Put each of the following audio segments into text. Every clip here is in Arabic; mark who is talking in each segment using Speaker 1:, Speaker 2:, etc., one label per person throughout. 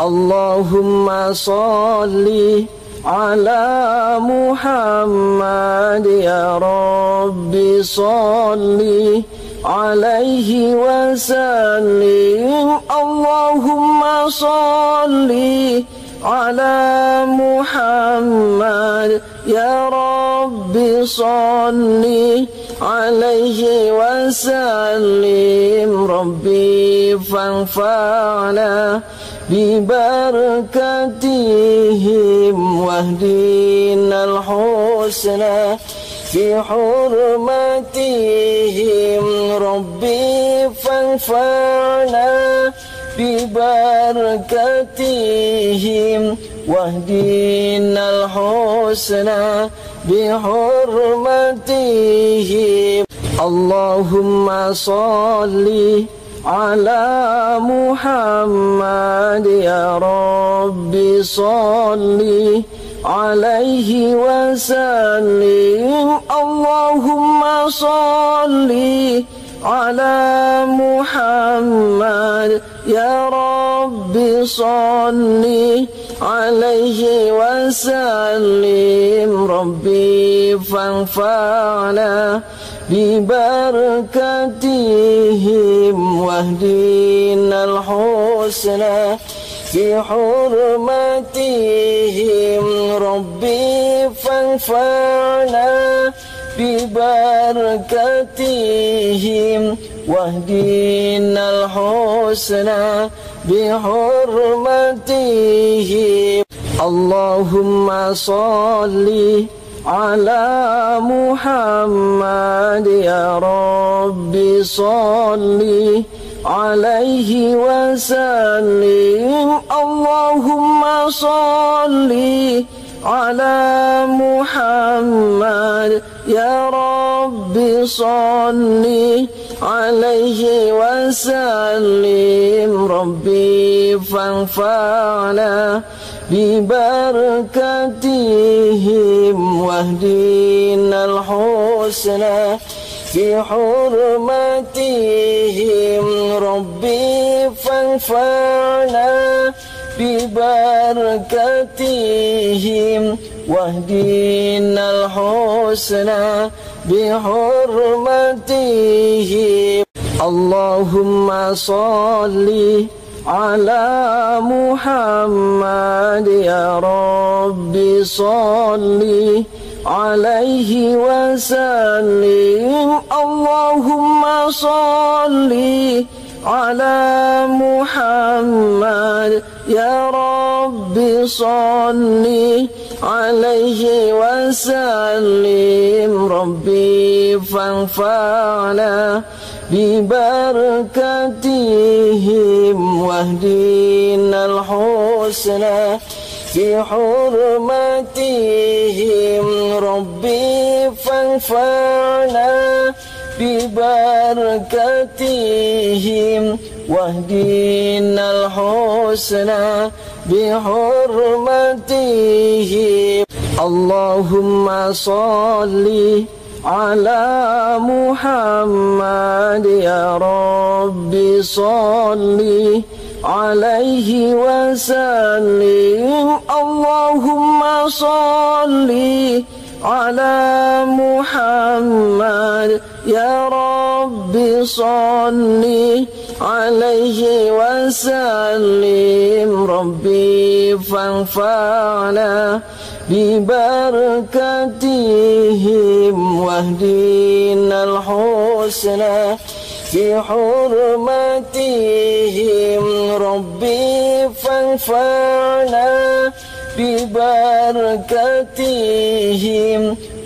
Speaker 1: اللهم صل على محمد يا رب صل عليه وسلم اللهم صل على محمد يا رب صل عليه وسلم ربي فانفعنا ببركتهم واهدنا الحسنى في حرمتهم ربي فانفعنا ببركتهم واهدنا الحسنى بحرمتهم اللهم صلِّ على محمد يا رب صل عليه وسلم. اللهم صل على محمد يا رب صل عليه وسلم. ربي فانفعنا ببركتهم واهدنا الحسنى في حرمتهم ربي فانفعنا ببركتهم واهدنا الحسنى بحرمتهم اللهم صلِّ على محمد يا رب صل عليه وسلم. اللهم صل على محمد يا رب صل عليه وسلم. ربي فانفعنا ببركتهم واهدنا الحسنى في حرمتهم ربي فانفعنا ببركتهم واهدنا الحسنى بحرمتهم اللهم صلِّ على محمد يا رب صل عليه وسلم. اللهم صل على محمد يا رب صل عليه وسلم. ربي فانفعنا ببركتهم واهدنا الحسنى في حرمتهم ربي فانفعنا ببركتهم واهدنا الحسنى بحرمتهم اللهم صلِّ على محمد يا رب صل عليه وسلم. اللهم صل على محمد يا رب صل عليه وسلم. ربي فانفعنا ببركتهم واهدنا الحسنى في حرمتهم ربي فانفعنا ببركتهم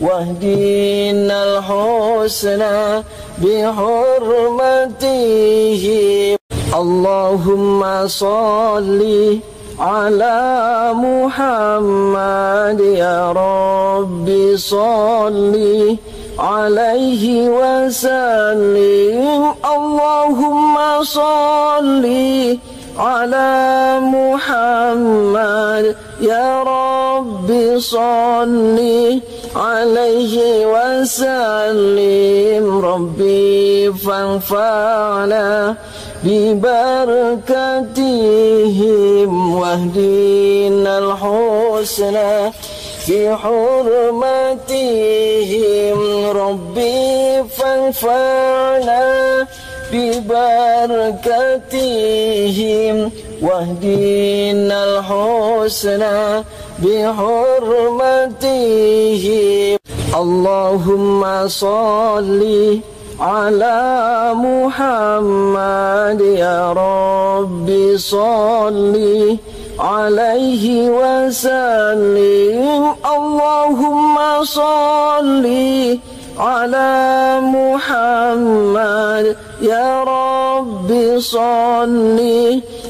Speaker 1: واهدنا الحسنى بحرمتهم اللهم صلِّ على محمد يا رب صل عليه وسلم. اللهم صل على محمد يا رب صل عليه وسلم. ربي فانفعنا ببركتهم واهدنا الحسنى في حرمتهم ربي فانفعنا ببركتهم واهدنا الحسنى بحرمتهم اللهم صلِّ على محمد يا رب صل عليه وسلم. اللهم صل على محمد يا رب صل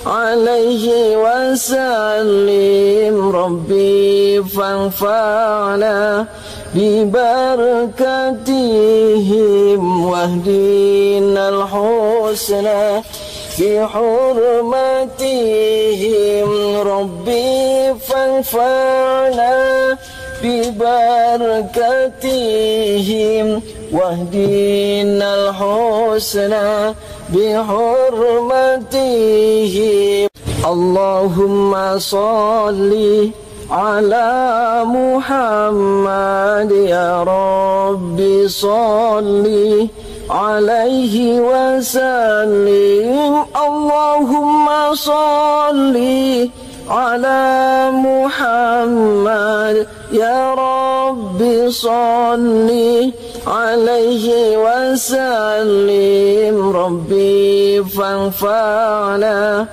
Speaker 1: عليه وسلم. ربي فانفعنا ببركتهم واهدنا الحسنى في حرمتهم ربي فانفعنا ببركتهم واهدنا الحسنى بحرمتهم اللهم صلِّ على محمد يا رب صل عليه وسلم. اللهم صل على محمد يا رب صل عليه وسلم. ربي فانفعنا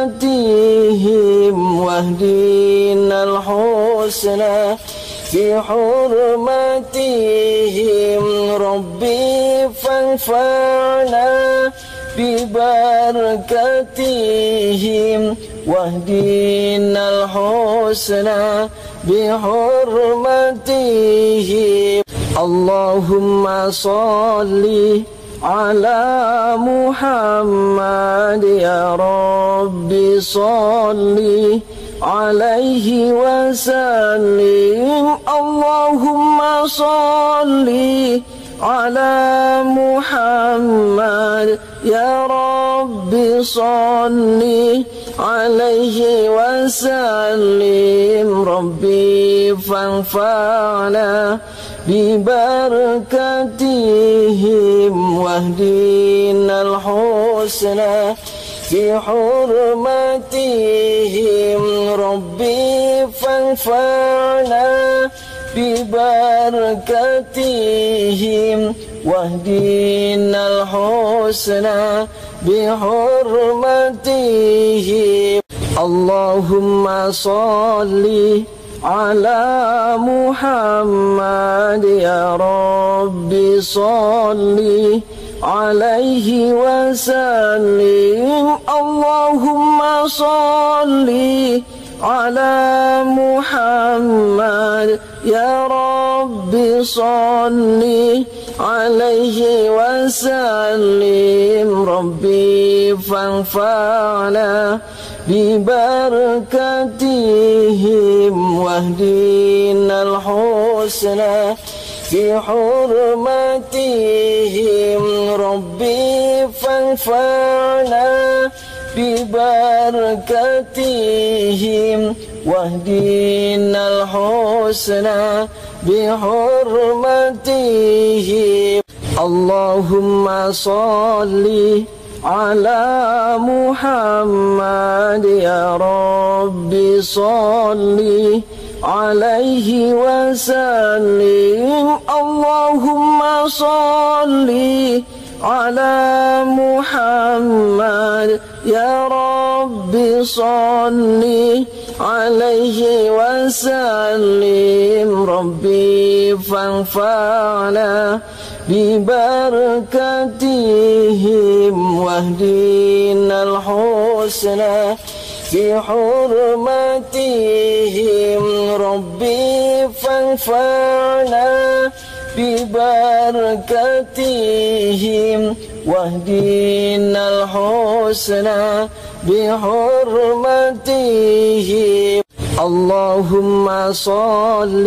Speaker 1: ببركتهم واهدنا الحسنى في حرمتهم ربي فانفعنا ببركتهم واهدنا الحسنى بحرمتهم اللهم صلِّ على محمد يا رب صل عليه وسلم. اللهم صل على محمد يا رب صل عليه وسلم. ربي فانفعنا ببركتهم واهدنا الحسنى في حرمتهم ربي فانفعنا ببركتهم واهدنا الحسنى بحرمتهم اللهم صلِّ على محمد يا رب صل عليه وسلم. اللهم صل على محمد يا رب صل عليه وسلم. ربي فانفعنا ببركتهم واهدنا الحسنى في حرمتهم ربي فانفعنا ببركتهم واهدنا الحسنى بحرمتهم اللهم صلِّ على محمد يا رب صل عليه وسلم. اللهم صل على محمد يا رب صل عليه وسلم. ربي فانفعنا ببركتهم واهدنا الحسنى في حرمتهم ربي فانفعنا ببركتهم واهدنا الحسنى بحرمتهم اللهم صلِّ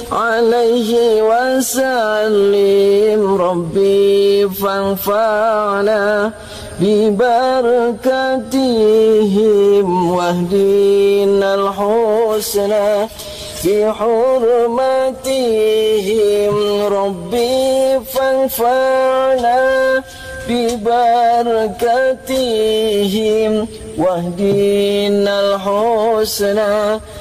Speaker 1: عليه وسلم. ربي فانفعنا ببركتهم واهدنا الحسنى في حرمتهم ربي فانفعنا ببركتهم واهدنا الحسنى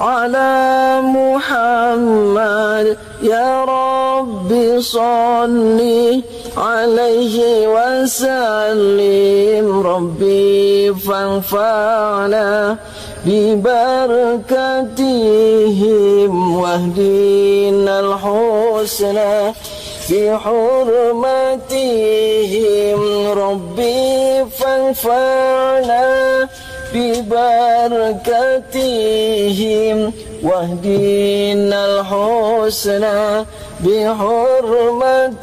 Speaker 1: على محمد يا رب صل عليه وسلم. ربي فانفعنا ببركتهم واهدنا الحسنى في حرمتهم ربي فانفعنا ببركتهم واهدنا الحسنى بحرمتهم.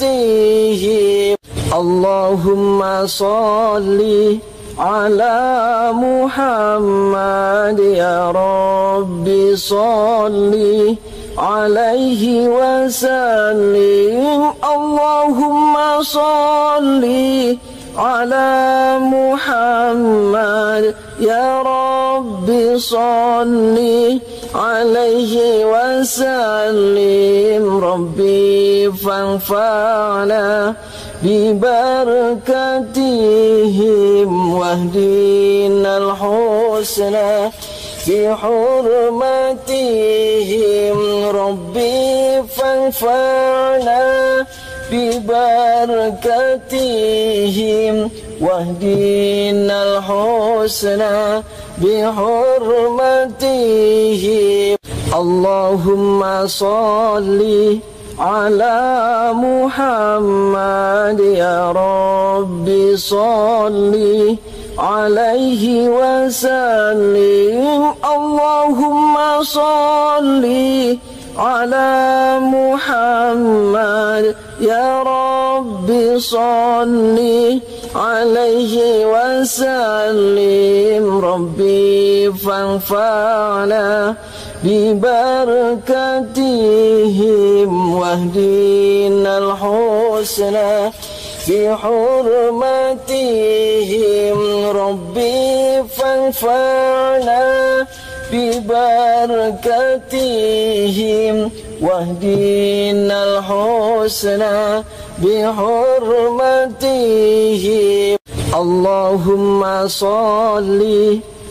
Speaker 1: اللهم صلِّ على محمد يا رب صل عليه وسلم. اللهم صل على محمد يا رب صل عليه وسلم. ربي فانفعنا ببركتهم واهدنا الحسنى في حرمتهم. ربي فانفعنا ببركتهم واهدنا الحسنى بحرمتهم. اللهم صلِّ على محمد يا رب صل عليه وسلم. اللهم صل على محمد يا رب صل عليه وسلم. ربي فانفعنا ببركتهم واهدنا الحسنى في حرمتهم. ربي فانفعنا ببركتهم واهدنا الحسنى بحرمتهم. اللهم صلِّ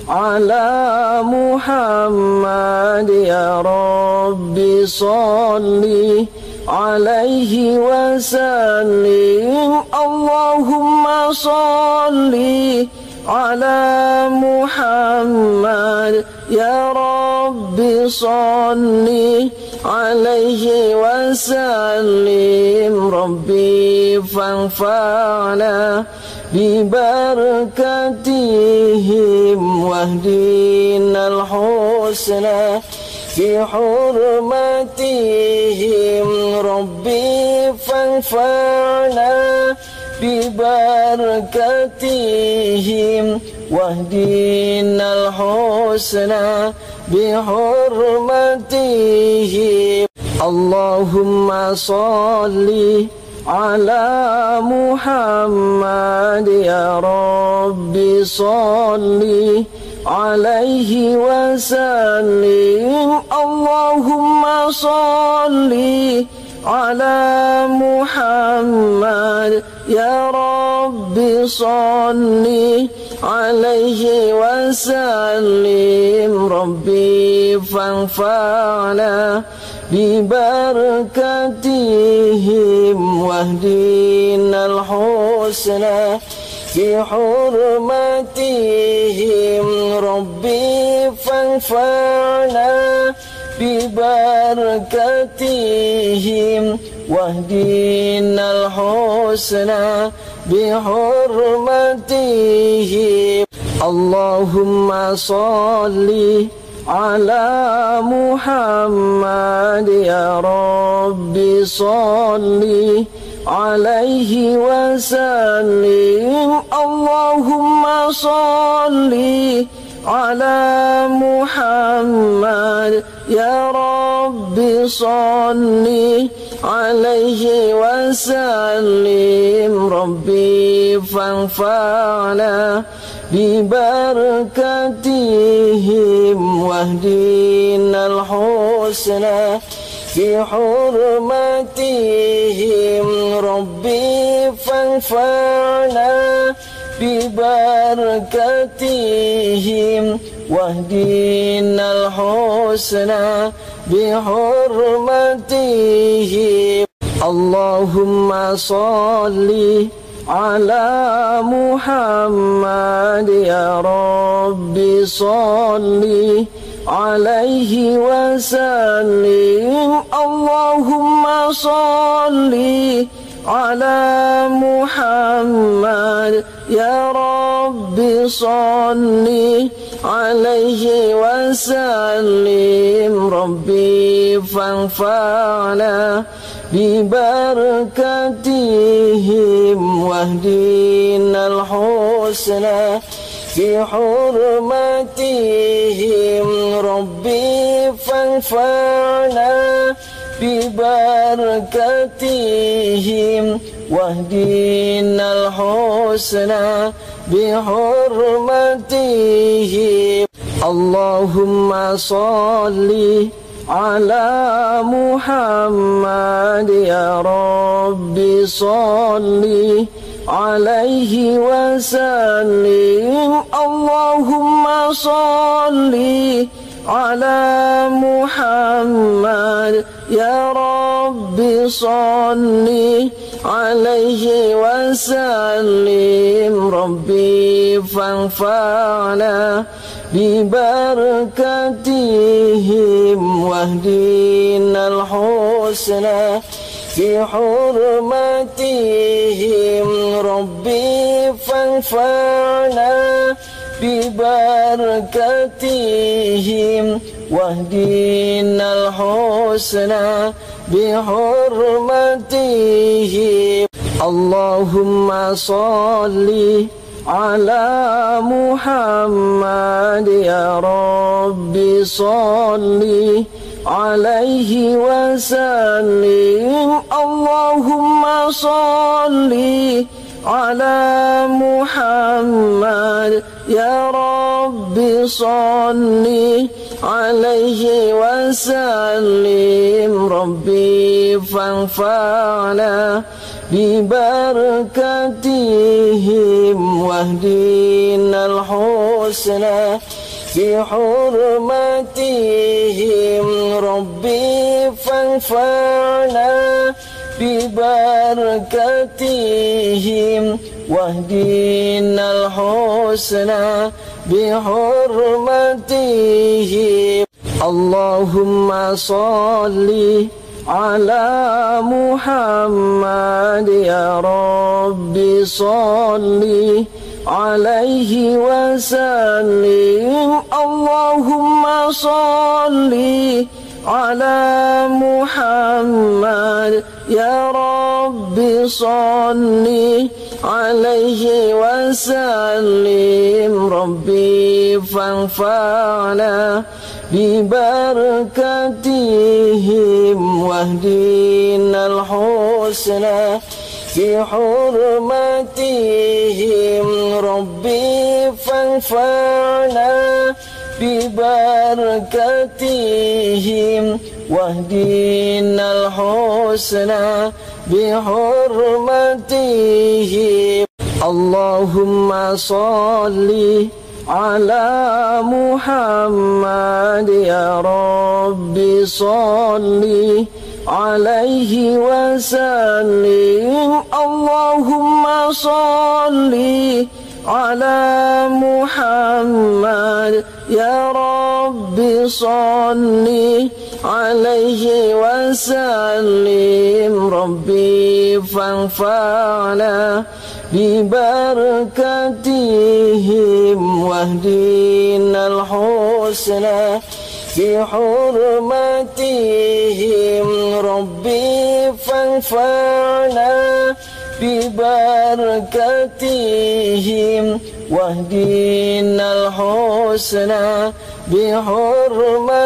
Speaker 1: على محمد يا رب صل عليه وسلم. اللهم صل على محمد يا رب صل عليه وسلم. ربي فانفعنا ببركتهم واهدنا الحسنى في حرمتهم ربي فانفعنا ببركتهم واهدنا الحسنى بحرمتهم. اللهم صلِّ على محمد يا رب صل عليه وسلم. اللهم صل على محمد يا رب صل عليه وسلم. ربي فانفعنا ببركتهم واهدنا الحسنى في حرمتهم ربي فانفعنا ببركتهم واهدنا الحسنى بحرمتهم. اللهم صل على محمد يا رب. صل عليه وسلم. اللهم صل على محمد يا رب صل عليه وسلم. ربي فانفعنا ببركتهم واهدنا الحسنى في حرمتهم ربي فانفعنا ببركتهم واهدنا الحسنى بحرمتهم. اللهم صلِّ على محمد يا رب صل عليه وسلم. اللهم صل على محمد يا رب صل عليه وسلم. ربي فانفعنا ببركتهم واهدنا الحسنى في حرمتهم ربي فانفعنا ببركتهم واهدنا الحسنى بحرمتهم. اللهم صلِّ على محمد يا رب. صل عليه وسلم. اللهم صل على محمد يا رب صل عليه وسلم. ربي فانفعنا ببركتهم واهدنا الحسنى في حرمتهم ربي فانفعنا ببركتهم واهدنا الحسنى بحرمتهم. اللهم صلِّ على محمد يا رب صل عليه وسلم. اللهم صل على محمد يا رب صل عليه وسلم. ربي فانفعنا ببركتهم واهدنا الحسنى في حرمتهم ربي فانفعنا ببركتهم واهدنا الحسنى بحرمتهم. اللهم صلِّ على محمد يا رب. صل عليه وسلم. اللهم صل على محمد يا رب صل عليه وسلم. ربي فانفعنا ببركتهم واهدنا الحسنى في حرمتهم ربي فانفعنا ببركتهم واهدنا الحسنى بحرمتهم. اللهم صلِّ على محمد يا رب صل عليه وسلم. اللهم صل على محمد يا رب صل عليه وسلم. ربي فانفعنا ببركتهم واهدنا الحسنى في حرمتهم ربي فانفعنا ببركتهم واهدنا الحسنى بحرمتهم.